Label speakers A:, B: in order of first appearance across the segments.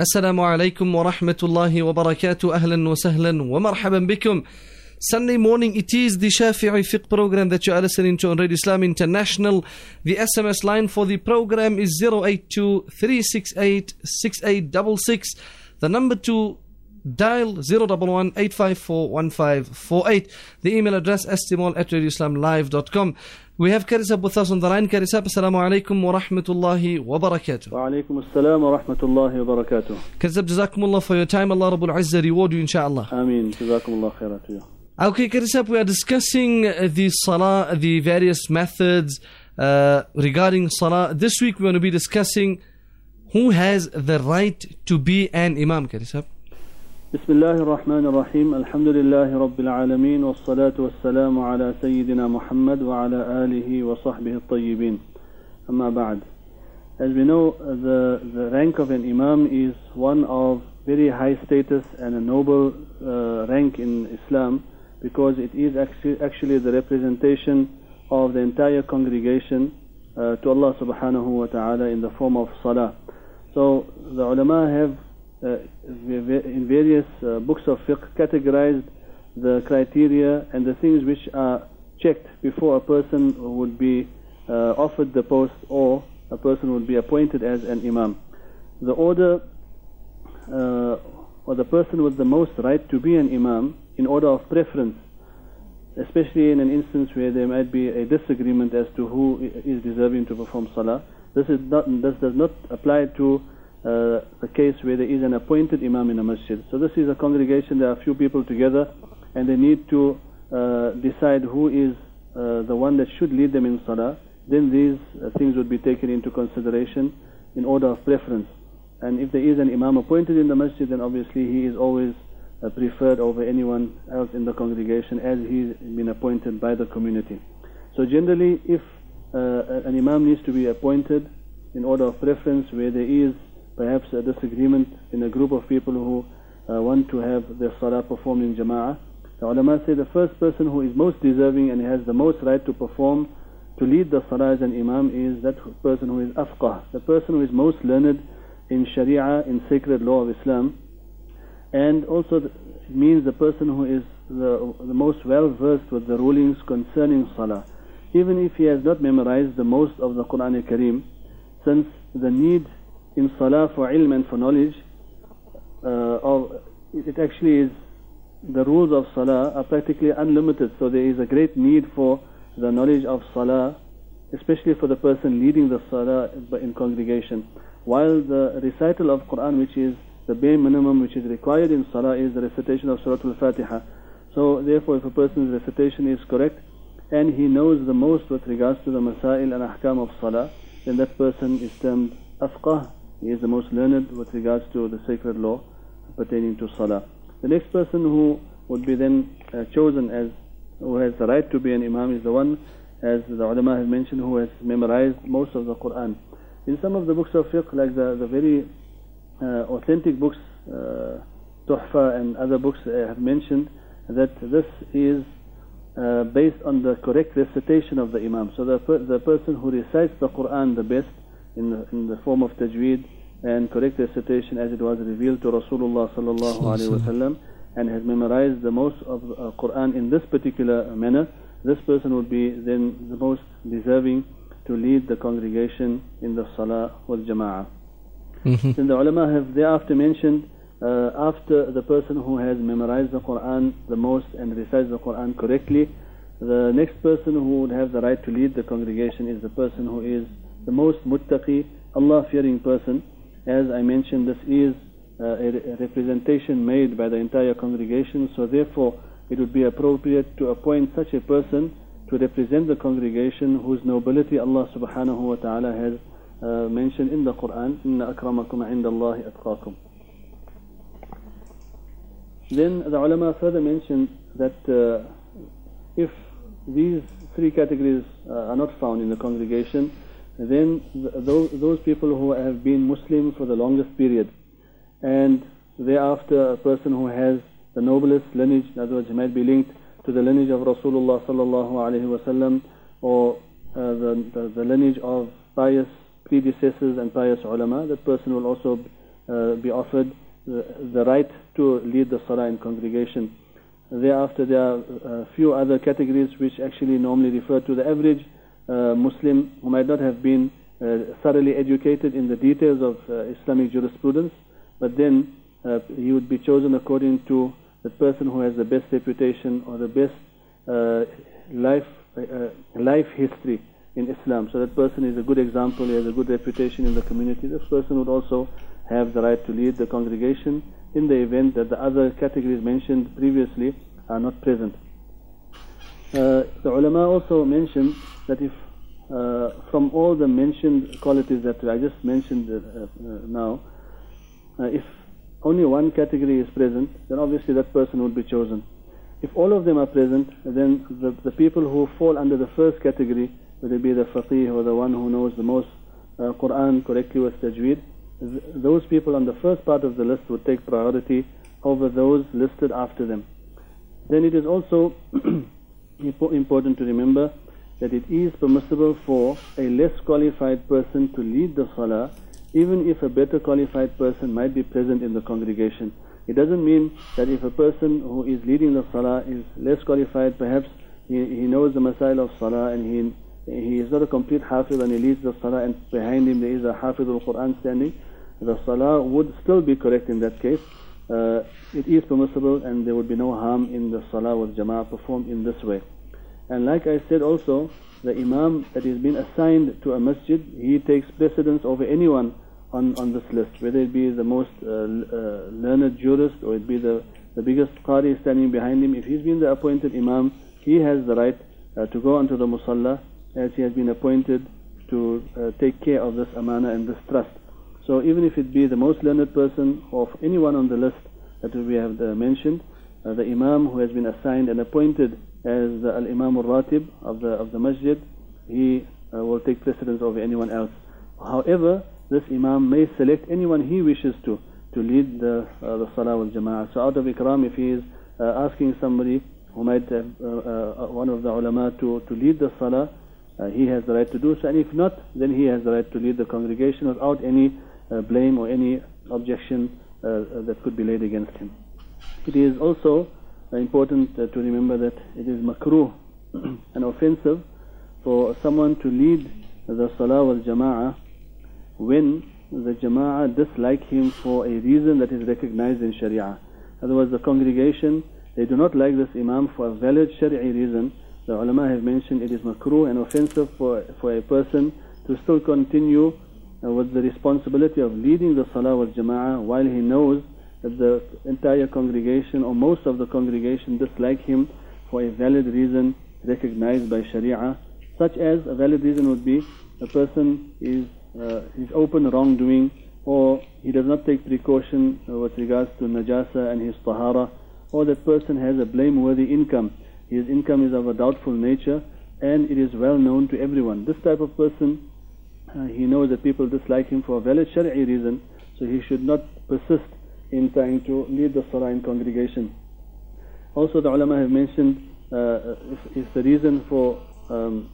A: السلام عليكم ورحمة الله وبركاته أهلا وسهلا ومرحبا بكم Sunday morning it is the Shafi'i Fiqh program that you are listening to on Radio Islam International. The SMS line for the program is 082 368 6866. The number to dial 11 The email address estimol at radioislamlive.com. We have Karisab with us on the line. Karisab, assalamu alaikum wa rahmatullahi wa barakatuh.
B: Wa alaikum wa rahmatullahi wa barakatuh.
A: Karisab, jazakumullah for your time. Allah Rabbul Azza reward you inshallah.
B: Ameen. Jazakumullah khairat to you.
A: Okay, Karisab, we are discussing uh, the salah, the various methods uh, regarding salah. This week we're going to be discussing who has the right to be an imam, Karisab.
B: بسم الله الرحمن الرحيم الحمد لله رب العالمين والصلاة والسلام على سيدنا محمد وعلى آله وصحبه الطيبين أما بعد As we know, the, the rank of an imam is one of very high status and a noble uh, rank in Islam because it is actually, actually the representation of the entire congregation uh, to Allah subhanahu wa ta'ala in the form of salah. So the ulama have uh, in various uh, books of fiqh categorized the criteria and the things which are checked before a person would be uh, offered the post or a person would be appointed as an imam. The order uh, or the person with the most right to be an imam in order of preference, especially in an instance where there might be a disagreement as to who is deserving to perform salah. This is not this does not apply to uh, the case where there is an appointed imam in a masjid. So this is a congregation, there are a few people together and they need to uh, decide who is uh, the one that should lead them in salah. Then these uh, things would be taken into consideration in order of preference. And if there is an imam appointed in the masjid, then obviously he is always uh, preferred over anyone else in the congregation as he's been appointed by the community. So generally, if an imam needs to be appointed in order of preference where there is perhaps a disagreement in a group of people who uh, want to have their salah performed in jama'ah. The ulama say the first person who is most deserving and has the most right to perform, to lead the salah as an imam is that person who is afqah, the person who is most learned in sharia, in sacred law of Islam. And also it means the person who is the, the most well versed with the rulings concerning salah. Even if he has not memorized the most of the Quran al-Kareem, since the need in salah for ilm and for knowledge, uh, of, it actually is, the rules of salah are practically unlimited. So there is a great need for the knowledge of salah, especially for the person leading the salah in congregation. While the recital of Quran, which is the bare minimum which is required in salah, is the recitation of Surah Al-Fatiha. So therefore, if a person's recitation is correct and he knows the most with regards to the masail and ahkam of salah, then that person is termed afqah, he is the most learned with regards to the sacred law pertaining to Salah. The next person who would be then uh, chosen as who has the right to be an Imam is the one, as the ulama have mentioned, who has memorized most of the Quran. In some of the books of fiqh, like the, the very uh, authentic books, uh, Tuhfa and other books uh, have mentioned that this is uh, based on the correct recitation of the Imam. So the, per, the person who recites the Quran the best in the, in the form of tajweed and correct recitation as it was revealed to Rasulullah sallallahu alaihi wasallam and has memorized the most of the uh, Quran in this particular manner, this person would be then the most deserving to lead the congregation in the salah with jama'ah.
A: Mm-hmm.
B: Then the ulama have thereafter mentioned uh, after the person who has memorized the Quran the most and recites the Quran correctly, the next person who would have the right to lead the congregation is the person who is the most muttaqi, Allah fearing person. As I mentioned, this is uh, a representation made by the entire congregation, so therefore it would be appropriate to appoint such a person to represent the congregation whose nobility Allah subhanahu wa ta'ala has uh, mentioned in the Quran, Inna akramakum indallahi atqakum. Then the ulama further mentioned that uh, if these three categories uh, are not found in the congregation, then those, those people who have been Muslim for the longest period, and thereafter a person who has the noblest lineage, in other words, he might be linked to the lineage of Rasulullah sallallahu alaihi wasallam, or uh, the, the, the lineage of pious predecessors and pious ulama, that person will also uh, be offered the, the, right to lead the salah in congregation. Thereafter, there are a few other categories which actually normally refer to the average uh, Muslim who might not have been uh, thoroughly educated in the details of uh, Islamic jurisprudence, but then uh, he would be chosen according to the person who has the best reputation or the best uh, life uh, life history in Islam. So that person is a good example, he has a good reputation in the community. This person would also have the right to lead the congregation in the event that the other categories mentioned previously are not present. Uh, the ulama also mentioned that if uh, from all the mentioned qualities that I just mentioned uh, now, if only one category is present, then obviously that person would be chosen. If all of them are present, then the, the people who fall under the first category, whether it be the faqih or the one who knows the most uh, Quran correctly with tajweed, th- those people on the first part of the list would take priority over those listed after them. Then it is also important to remember that it is permissible for a less qualified person to lead the salah even if a better qualified person might be present in the congregation. It doesn't mean that if a person who is leading the salah is less qualified, perhaps he, he knows the masail of salah and he he is not a complete hafiz and he leads the salah and behind him there is a hafiz al-Quran standing, the salah would still be correct in that case. Uh, it is permissible and there would be no harm in the salah with jama'ah performed in this way. And like I said also, the imam that is been assigned to a masjid, he takes precedence over anyone on, on this list, whether it be the most uh, uh, learned jurist or it be the, the biggest qari standing behind him. If he's been the appointed imam, he has the right uh, to go onto the musalla as he has been appointed to uh, take care of this amana and this trust. So even if it be the most learned person of anyone on the list that we have uh, mentioned, uh, the imam who has been assigned and appointed as the al-imam al-ratib of the of the masjid, he will take precedence over anyone else. However, this imam may select anyone he wishes to to lead the uh, the salah wal jama'ah. So out of ikram, if he is uh, asking somebody who might have uh, uh, one of the ulama to to lead the salah, uh, he has the right to do so. And if not, then he has the right to lead the congregation without any uh, Uh, blame or any objection uh, uh, that could be laid against him. It is also important to remember that it is makruh and offensive for someone to lead the salah wal jama'ah when the jama'ah dislike him for a reason that is recognized in sharia. Otherwise the congregation, they do not like this imam for a valid shari'i reason. The ulama have mentioned it is makruh and offensive for, for a person to still continue uh, with the responsibility of leading the salah wal jama'ah while he knows that the entire congregation or most of the congregation dislike him for a valid reason recognized by sharia such as a valid reason would be a person is uh, his open wrongdoing or he does not take precaution uh, with regards to najasa and his tahara or that person has a blameworthy income. His income is of a doubtful nature and it is well known to everyone. This type of person uh, he knows that people dislike him for a valid shari'i reason so he should not persist in trying to lead the salah in congregation also the ulama have mentioned uh, if, if the reason for um,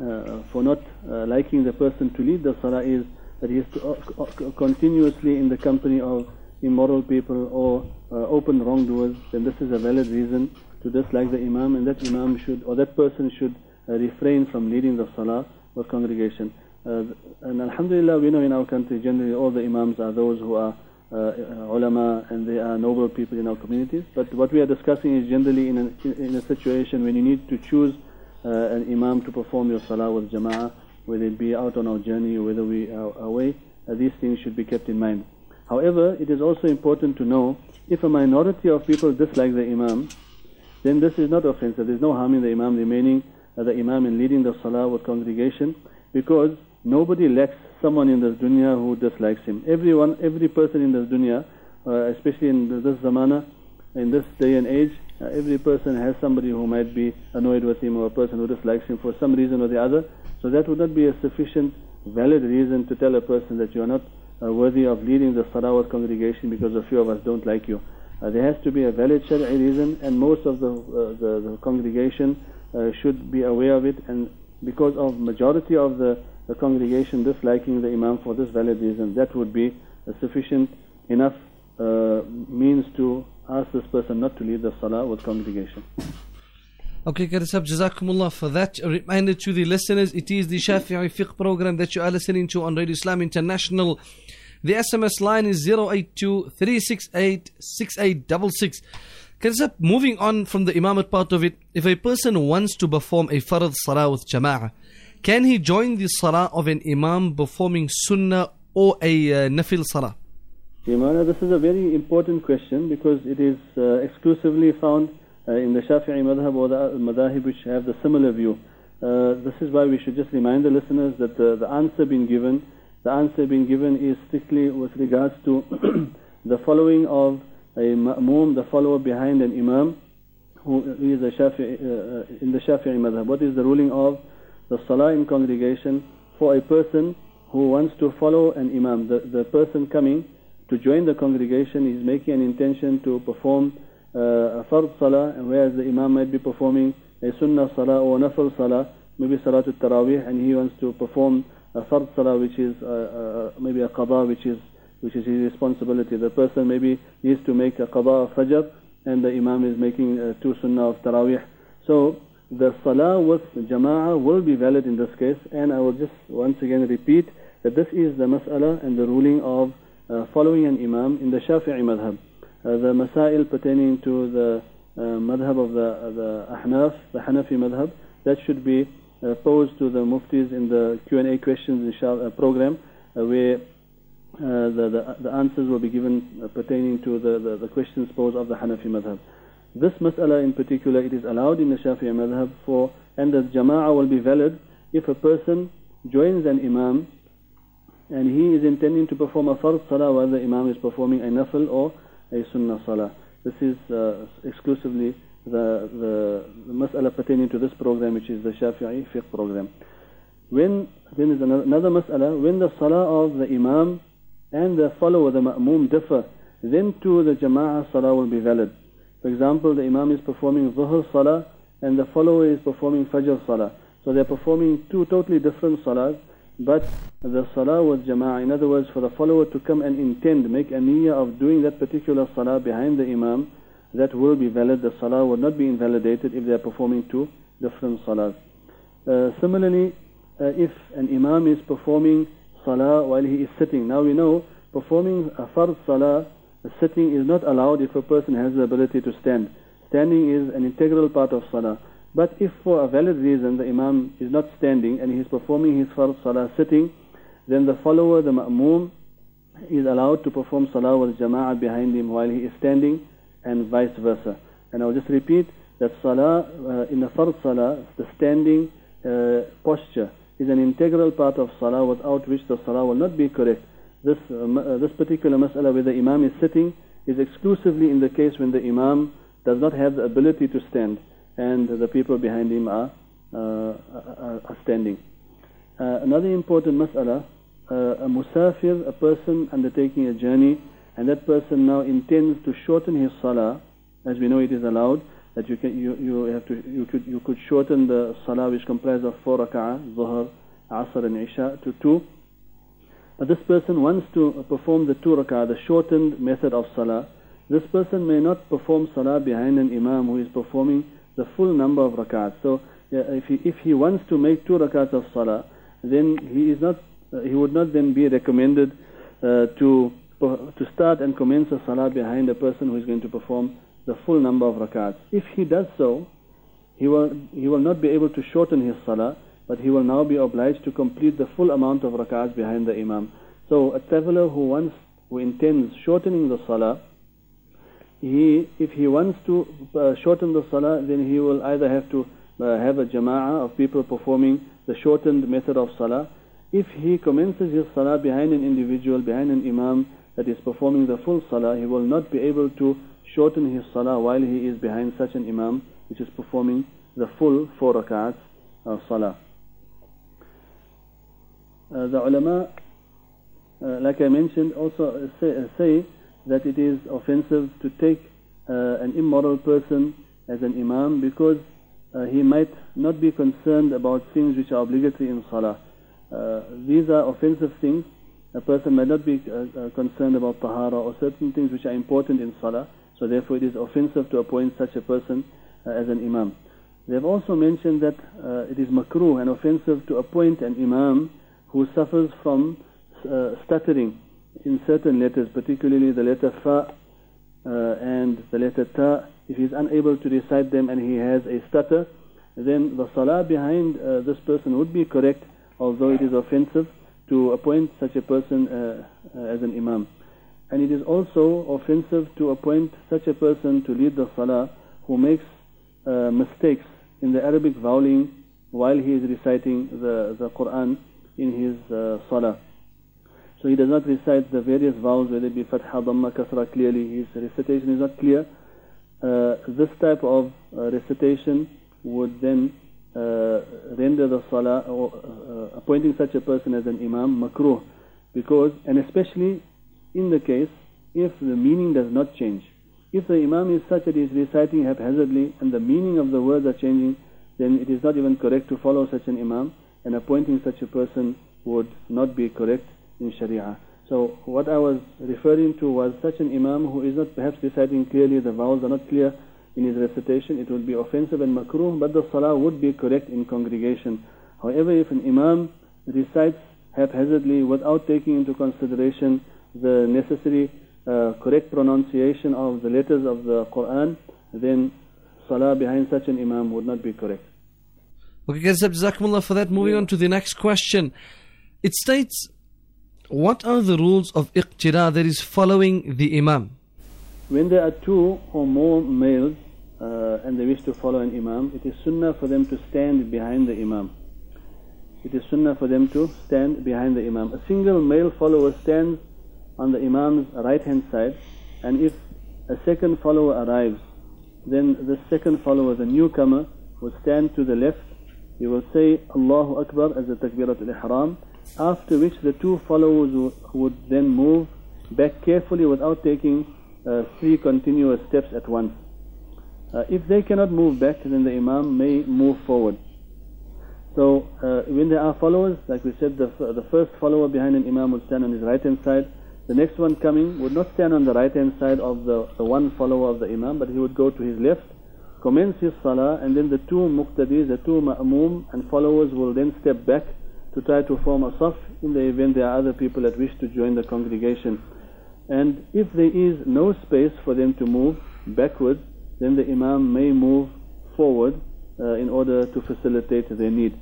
B: uh, for not uh, liking the person to lead the salah is that he is to, uh, continuously in the company of immoral people or open wrongdoers, then this is a valid reason to dislike the imam, and that imam should or that person should refrain from leading the salah or congregation. Uh, and alhamdulillah we know in our country generally all the imams are those who are uh, ulama and they are noble people in our communities but what we are discussing is generally in a, in a situation when you need to choose uh, an imam to perform your salah with jama'ah, whether it be out on our journey or whether we are away, uh, these things should be kept in mind. However, it is also important to know if a minority of people dislike the imam, then this is not offensive. There is no harm in the imam remaining uh, the imam and leading the salah with congregation because nobody lacks someone in this dunya who dislikes him. Everyone, every person in this dunya, uh, especially in this zamana, in this day and age, uh, every person has somebody who might be annoyed with him or a person who dislikes him for some reason or the other. So that would not be a sufficient valid reason to tell a person that you are not uh, worthy of leading the Sarawat congregation because a few of us don't like you. Uh, there has to be a valid Shari'i reason and most of the, uh, the, the, congregation uh, should be aware of it and because of majority of the, the congregation disliking the Imam for this valid reason, that would be a sufficient enough uh, means to ask this person not to leave the salah with congregation.
A: Okay, Karisab, Jazakumullah for that. A reminder to the listeners, it is the Shafi'i Fiqh program that you are listening to on Radio Islam International. The SMS line is 082 368 6866. Karisab, moving on from the Imamat part of it, if a person wants to perform a Farad Salah with Jama'ah, can he join the Salah of an Imam performing Sunnah or a uh, Nafil Salah?
B: Imana, this is a very important question because it is uh, exclusively found uh, in the Shafi'i madhab or the madhahib which have the similar view. Uh, this is why we should just remind the listeners that the, the answer being given, the answer being given is strictly with regards to the following of a ma'mum, the follower behind an imam, who is a Shafi'i, uh, in the Shafi'i madhab. What is the ruling of the salah in congregation for a person who wants to follow an imam? The, the person coming to join the congregation is making an intention to perform uh, a fard salah, whereas the imam might be performing a sunnah salah or nafil salah, maybe salatul tarawih, and he wants to perform a fard salah, which is uh, uh, maybe a qada, which is which is his responsibility. The person maybe needs to make a qada of fajr, and the imam is making uh, two sunnah of tarawih. So the salah with jama'ah will be valid in this case, and I will just once again repeat that this is the mas'ala and the ruling of uh, following an imam in the Shafi'i madhab. Uh, the masail pertaining to the uh, madhab of the, the Ahnaf, the Hanafi madhab, that should be uh, posed to the muftis in the Q&A questions inshallah, program, where uh, the, the, the, answers will be given uh, pertaining to the, the, the, questions posed of the Hanafi madhab. This mas'ala in particular, it is allowed in the Shafi'i madhab for, and the jama'ah will be valid if a person joins an imam and he is intending to perform a fard salah while the imam is performing a nafil or a sunnah salah. This is uh, exclusively the, the, the mas'ala pertaining to this program, which is the Shafi'i fiqh program. When then is another, another mas'ala, when the salah of the imam and the follower, the ma'mum differ, then too the jama'ah salah will be valid. For example, the imam is performing dhuhr salah and the follower is performing fajr salah. So they are performing two totally different salahs but the salah was jama'ah. In other words, for the follower to come and intend, make a niyyah of doing that particular salah behind the imam, that will be valid. The salah will not be invalidated if they are performing two different salahs. Uh, similarly, uh, if an imam is performing salah while he is sitting, now we know performing a fard salah, sitting is not allowed if a person has the ability to stand. Standing is an integral part of salah. But if for a valid reason the Imam is not standing and he is performing his Fard Salah sitting, then the follower, the Ma'moom, is allowed to perform Salah with Jama'ah behind him while he is standing and vice versa. And I will just repeat that Salah, uh, in the Fard Salah, the standing uh, posture is an integral part of Salah without which the Salah will not be correct. This, uh, uh this particular mas'ala where the Imam is sitting is exclusively in the case when the Imam does not have the ability to stand and the people behind him are, uh, are, standing. Uh, another important mas'ala, uh, a musafir, a person undertaking a journey, and that person now intends to shorten his salah, as we know it is allowed, that you can you, you have to you could you could shorten the salah which comprises of four rak'ah, zuhr, asr and isha to two. But this person wants to perform the two rak'ah, the shortened method of salah. This person may not perform salah behind an imam who is performing the full number of rakats. So if he if he wants to make two rakats of salah, then he is not uh, he would not then be recommended uh, to to start and commence a salah behind a person who is going to perform the full number of rakats. If he does so, he will he will not be able to shorten his salah, but he will now be obliged to complete the full amount of rakats behind the imam. So a traveler who wants who intends shortening the salah he, if he wants to uh, shorten the salah, then he will either have to uh, have a jama'ah of people performing the shortened method of salah. If he commences his salah behind an individual, behind an imam that is performing the full salah, he will not be able to shorten his salah while he is behind such an imam which is performing the full four rak'ats of salah. Uh, the ulama, uh, like I mentioned, also say, say that it is offensive to take uh, an immoral person as an imam because uh, he might not be concerned about things which are obligatory in salah. Uh, these are offensive things a person might not be uh, uh, concerned about tahara or certain things which are important in salah, so therefore it is offensive to appoint such a person uh, as an imam. They have also mentioned that uh, it is makruh and offensive to appoint an imam who suffers from uh, stuttering in certain letters, particularly the letter fa uh, and the letter ta. If he is unable to recite them and he has a stutter, then the salah behind uh, this person would be correct, although it is offensive to appoint such a person uh, uh, as an imam. And it is also offensive to appoint such a person to lead the salah who makes uh, mistakes in the Arabic voweling while he is reciting the, the Quran in his uh, salah. So he does not recite the various vowels, whether it be fatha, dhamma, kasra clearly. His recitation is not clear. Uh, this type of uh, recitation would then uh, render the salah or uh, appointing such a person as an imam makruh because and especially in the case if the meaning does not change if the imam is such that he is reciting haphazardly and the meaning of the words are changing then it is not even correct to follow such an imam and appointing such a person would not be correct in sharia so what I was referring to was such an imam who is not perhaps reciting clearly the vowels are not clear in his recitation, it would be offensive and makruh, but the salah would be correct in congregation. However, if an imam recites haphazardly without taking into consideration the necessary uh, correct pronunciation of the letters of the Quran, then salah behind such an imam would not be correct.
A: Okay, Jazakumullah for that. Moving on to the next question. It states, what are the rules of iqtida, that is following the imam?
B: When there are two or more males uh, and they wish to follow an imam, it is sunnah for them to stand behind the imam. It is sunnah for them to stand behind the imam. A single male follower stands on the imam's right hand side, and if a second follower arrives, then the second follower, the newcomer, will stand to the left. He will say Allahu Akbar as the takbirat al-ihram, after which the two followers would then move back carefully without taking uh, three continuous steps at once. Uh, if they cannot move back, then the Imam may move forward. So uh, when there are followers, like we said, the, the first follower behind an Imam would stand on his right hand side. The next one coming would not stand on the right hand side of the, the one follower of the Imam, but he would go to his left, commence his salah, and then the two muqtadis, the two ma'mum and followers will then step back to try to form a saf in the event there are other people that wish to join the congregation. And if there is no space for them to move backwards, then the Imam may move forward uh, in order to facilitate their need.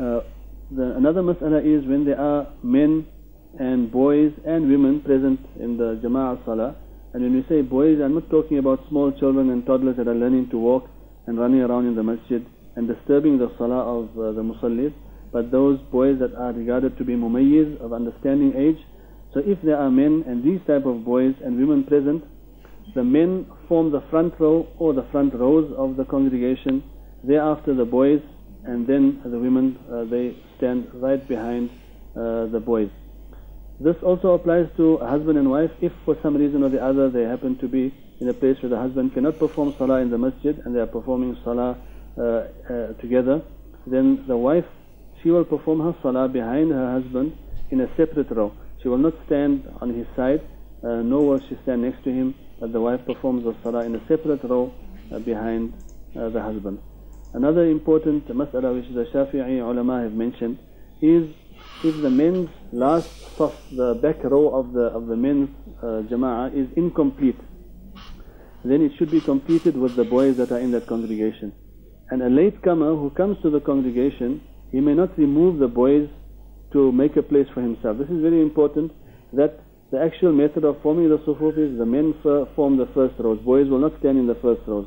B: Uh, the, another mas'ala is when there are men and boys and women present in the Jama'ah Salah. And when we say boys, I'm not talking about small children and toddlers that are learning to walk and running around in the masjid and disturbing the Salah of uh, the Musallis, but those boys that are regarded to be mumayyiz, of understanding age. So if there are men and these type of boys and women present, the men form the front row or the front rows of the congregation. Thereafter, the boys, and then the women, uh, they stand right behind uh, the boys. This also applies to husband and wife if for some reason or the other they happen to be in a place where the husband cannot perform salah in the masjid and they are performing salah uh, uh together. Then the wife, she will perform her salah behind her husband in a separate row. She will not stand on his side, uh, nor will she stand next to him but the wife performs the salah in a separate row uh, behind uh, the husband. Another important mas'ala which the Shafi'i ulama have mentioned is if the men's last the back row of the of the men's uh, jama'ah is incomplete, then it should be completed with the boys that are in that congregation. And a late comer who comes to the congregation, he may not remove the boys to make a place for himself. This is very important that the actual method of forming the sufuf is the men form the first rows. Boys will not stand in the first rows.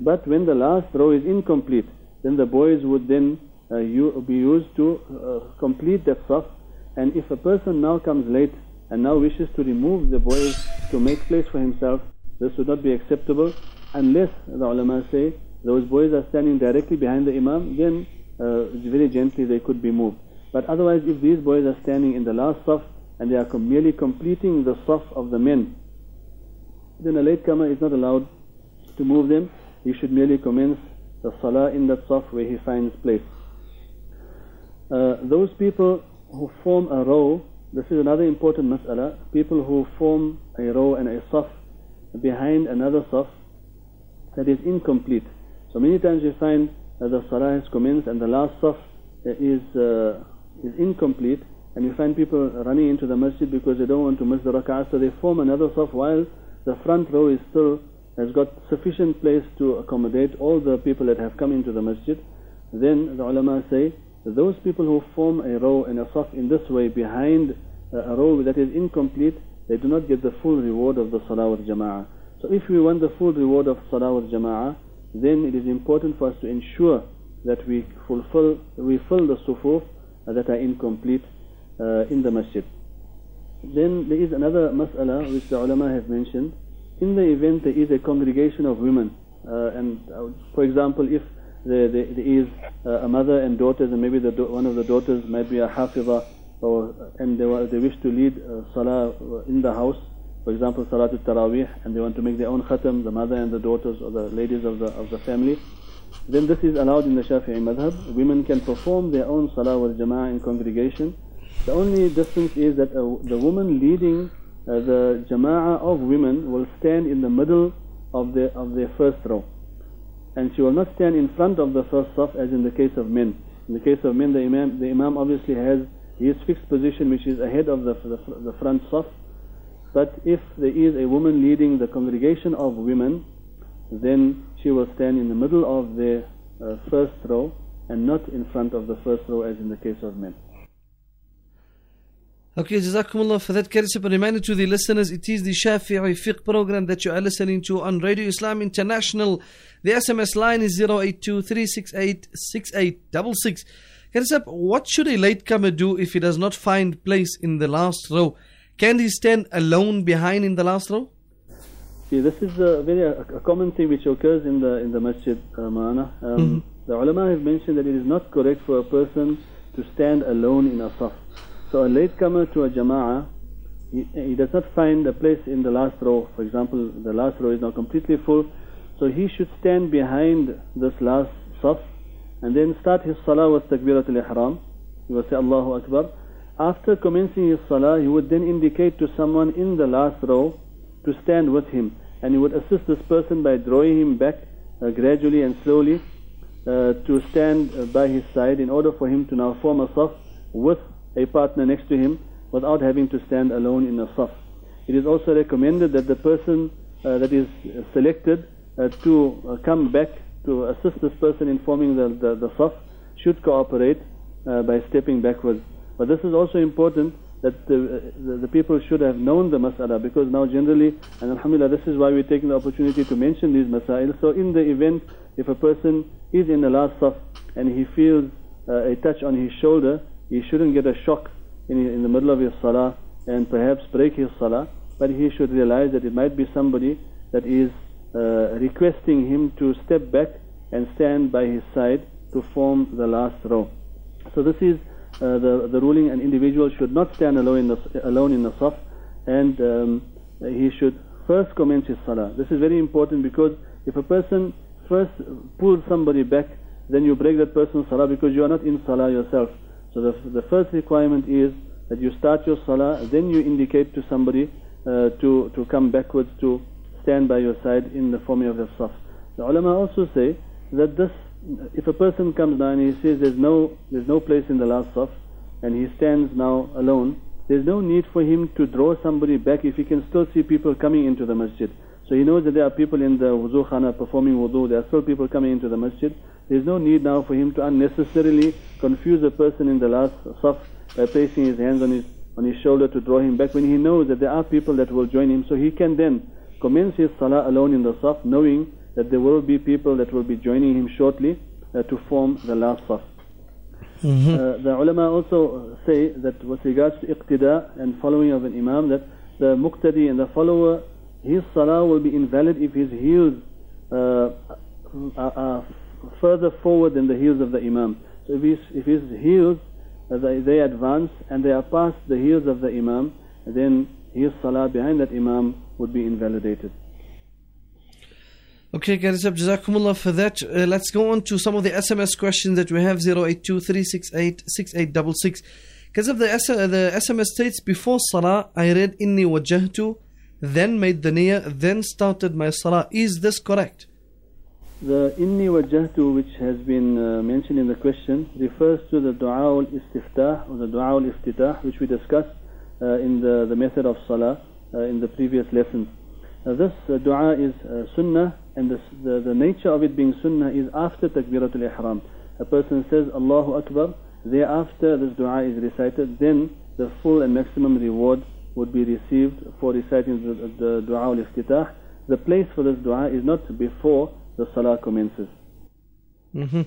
B: But when the last row is incomplete, then the boys would then uh, be used to uh, complete that saf. And if a person now comes late and now wishes to remove the boys to make place for himself, this would not be acceptable unless the ulama say those boys are standing directly behind the imam, then uh, very gently they could be moved. But otherwise, if these boys are standing in the last saf, and they are merely completing the saf of the men, then a latecomer is not allowed to move them. He should merely commence the salah in that saf where he finds place. Uh, those people who form a row this is another important mas'ala. People who form a row and a saf behind another saf that is incomplete. So many times you find that the salah has commenced and the last saf is, uh, is incomplete and you find people running into the masjid because they don't want to miss the rak'ah so they form another saf while the front row is still has got sufficient place to accommodate all the people that have come into the masjid then the ulama say those people who form a row and a saf in this way behind a row that is incomplete they do not get the full reward of the salah wal jama'ah so if we want the full reward of salah wal jama'ah then it is important for us to ensure that we fulfill we fill the sufuf that are incomplete uh, in the masjid. Then there is another mas'ala which the ulama have mentioned. In the event there is a congregation of women, uh, and uh, for example, if there, there, is a mother and daughters, and maybe the one of the daughters might be a hafiza, or and they, they wish to lead uh, salah in the house, for example, salatul tarawih, and they want to make their own khatam, the mother and the daughters or the ladies of the of the family. Then this is allowed in the Shafi'i madhab. Women can perform their own salah wal jama'ah in congregation the only difference is that uh, the woman leading uh, the jama'ah of women will stand in the middle of the of their first row, and she will not stand in front of the first saf as in the case of men. In the case of men, the imam the imam obviously has his fixed position which is ahead of the the, the front saf. But if there is a woman leading the congregation of women, then she will stand in the middle of the uh, first row and not in front of the first row as in the case of men.
A: Okay, Jazakumullah for that courtesy. A reminder to the listeners, it is the Shafi'i Fiqh program that you are listening to on Radio Islam International. The SMS line is 082 what should a latecomer do if he does not find place in the last row? Can he stand alone behind in the last row?
B: See, this is a very a common thing which occurs in the in the masjid, uh, Maana. Um, mm-hmm. The ulama have mentioned that it is not correct for a person to stand alone in a saf. So a latecomer to a jama'ah, he, he, does not find a place in the last row. For example, the last row is now completely full. So he should stand behind this last saf and then start his salah with takbiratul ihram. He will say Allahu Akbar. After commencing his salah, he would then indicate to someone in the last row to stand with him. And he would assist this person by drawing him back uh, gradually and slowly uh, to stand uh, by his side in order for him to now form a saf with a partner next to him without having to stand alone in a saf. It is also recommended that the person uh, that is selected uh, to uh, come back to assist this person in forming the, the, the saf should cooperate uh, by stepping backwards. But this is also important that the, the, the, people should have known the mas'ala because now generally, and alhamdulillah, this is why we're taking the opportunity to mention these masail. So in the event, if a person is in the last saf and he feels uh, a touch on his shoulder, he shouldn't get a shock in, in the middle of his salah and perhaps break his salah, but he should realize that it might be somebody that is uh, requesting him to step back and stand by his side to form the last row. So this is uh, the the ruling: an individual should not stand alone in the alone in the saf, and um, he should first commence his salah. This is very important because if a person first pulls somebody back, then you break that person's salah because you are not in salah yourself. So the, the first requirement is that you start your salah, then you indicate to somebody uh, to, to come backwards to stand by your side in the forming of the saf. The ulama also say that this, if a person comes now and he says there's no, there's no place in the last saf, and he stands now alone, there's no need for him to draw somebody back if he can still see people coming into the masjid. So he knows that there are people in the wuzu khana performing wudu, there are still people coming into the masjid. There's no need now for him to unnecessarily confuse a person in the last saf by placing his hands on his on his shoulder to draw him back when he knows that there are people that will join him. So he can then commence his salah alone in the saf, knowing that there will be people that will be joining him shortly uh, to form the last saf. Mm-hmm. Uh, the ulama also say that with regards to iqtida and following of an imam, that the muqtadi and the follower, his salah will be invalid if his heels uh, are, are further forward than the heels of the Imam. So if his, if his heels, uh, they, they advance and they are past the heels of the Imam, then his salah behind that Imam would be invalidated.
A: Okay, guys, Jazakumullah for that. Uh, let's go on to some of the SMS questions that we have 082 Because of the, S- the SMS states before Salah, I read Inni wajjahtu, then made the niyyah, then started my Salah. Is this correct?
B: The inni wajjahtu which has been uh, mentioned in the question refers to the dua al-istiftah or the dua al-iftitah which we discussed uh, in the, the method of salah uh, in the previous lesson. This uh, dua is uh, sunnah and the, the, the nature of it being sunnah is after takbiratul ihram. A person says Allahu Akbar, thereafter this dua is recited, then the full and maximum reward would be received for reciting the, the dua al-iftitah. The place for this dua is not before the salah commences.
A: hmm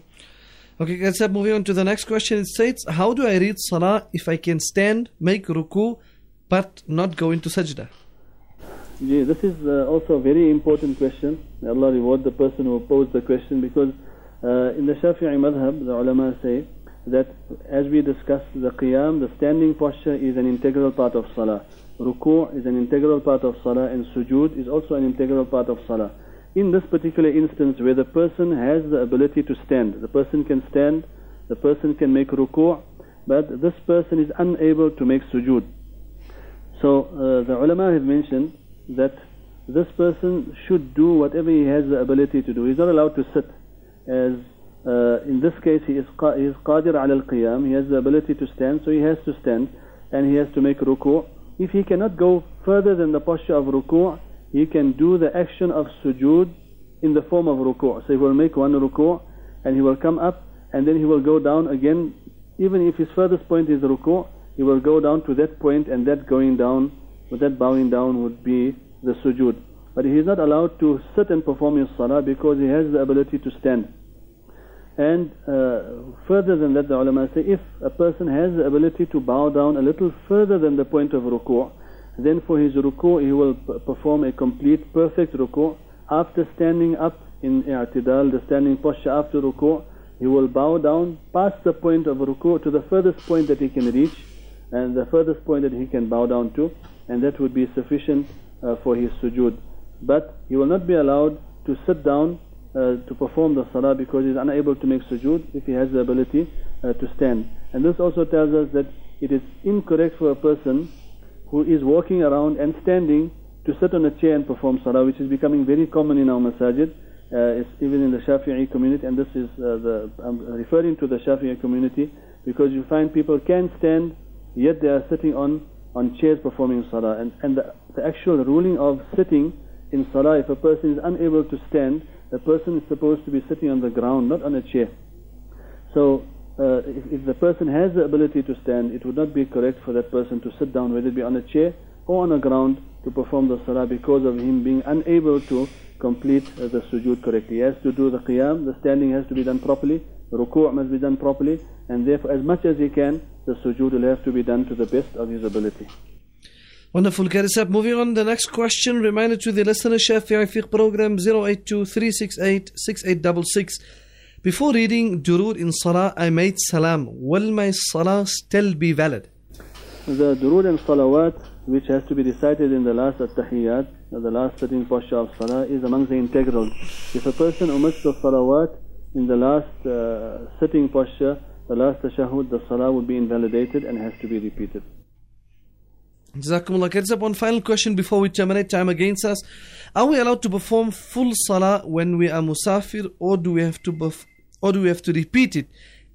A: Okay, guys, uh, moving on to the next question. It states, How do I read Salah if I can stand, make ruku, but not go into sajda?
B: Gee, this is uh, also a very important question. May Allah reward the person who posed the question because uh, in the Shafi'i madhab, the ulama say that as we discussed, the qiyam, the standing posture is an integral part of salah. Ruku' is an integral part of salah and sujood is also an integral part of salah. In this particular instance where the person has the ability to stand, the person can stand, the person can make ruku', but this person is unable to make sujood. So uh, the ulama have mentioned that this person should do whatever he has the ability to do. He's not allowed to sit. As uh, in this case, he is, qa- he is qadir al qiyam. He has the ability to stand, so he has to stand and he has to make ruku'. If he cannot go further than the posture of ruku', he can do the action of sujood in the form of ruku'. So he will make one ruku' and he will come up and then he will go down again. Even if his furthest point is ruku', he will go down to that point and that going down, with that bowing down would be the sujood. But he is not allowed to sit and perform his salah because he has the ability to stand. And uh, further than that, the ulama say, if a person has the ability to bow down a little further than the point of ruku', then for his ruku' he will perform a complete, perfect ruku'. After standing up in i'tidal, the standing posture after ruku', he will bow down past the point of ruku' to the furthest point that he can reach, and the furthest point that he can bow down to, and that would be sufficient uh, for his sujood. But he will not be allowed to sit down uh, to perform the salah because he is unable to make sujood if he has the ability uh, to stand. And this also tells us that it is incorrect for a person who is walking around and standing to sit on a chair and perform salah, which is becoming very common in our masajid, uh, even in the Shafi'i community, and this is uh, the I'm referring to the Shafi'i community because you find people can stand, yet they are sitting on on chairs performing salah, and and the, the actual ruling of sitting in salah, if a person is unable to stand, the person is supposed to be sitting on the ground, not on a chair. So, uh, if, if the person has the ability to stand, it would not be correct for that person to sit down, whether it be on a chair or on a ground, to perform the salah because of him being unable to complete uh, the sujood correctly. He has to do the qiyam, the standing has to be done properly, the ruku' must be done properly, and therefore, as much as he can, the sujood will have to be done to the best of his ability.
A: Wonderful, Karisab. Moving on, the next question. Reminder to the listener, Shafi'i Fiqh program 082 368 6866. Before reading Durood in Salah, I made salam. Will my Salah still be valid?
B: The durood and salawat, which has to be recited in the last at-tahiyyat, the last sitting posture of salah, is among the integrals. If a person omits the salawat in the last uh, sitting posture, the last tashahud, the salah would be invalidated and has to be repeated.
A: Jazakumullah. Karisab, one final question before we terminate time against us. Are we allowed to perform full Salah when we are musafir, or do we have to or do we have to repeat it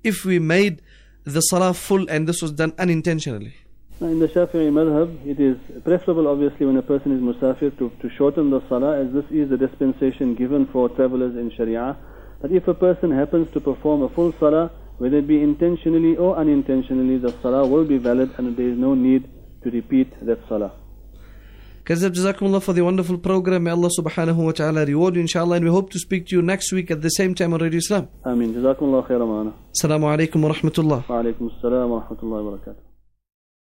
A: if we made the Salah full and this was done unintentionally?
B: In the Shafi'i madhab, it is preferable, obviously, when a person is musafir to, to shorten the salah, as this is the dispensation given for travelers in Sharia. But if a person happens to perform a full salah, whether it be intentionally or unintentionally, the salah will be valid and there is no need to repeat that salah.
A: Kazab, Jazakumullah for the wonderful program. May Allah subhanahu wa ta'ala reward you, inshallah. And we hope to speak to you next week at the same time on Radio Islam.
B: Ameen. Jazakumullah khairan ma'ana.
A: Assalamu alaikum wa rahmatullah.
B: Wa alaikum assalam wa rahmatullahi wa barakatuh.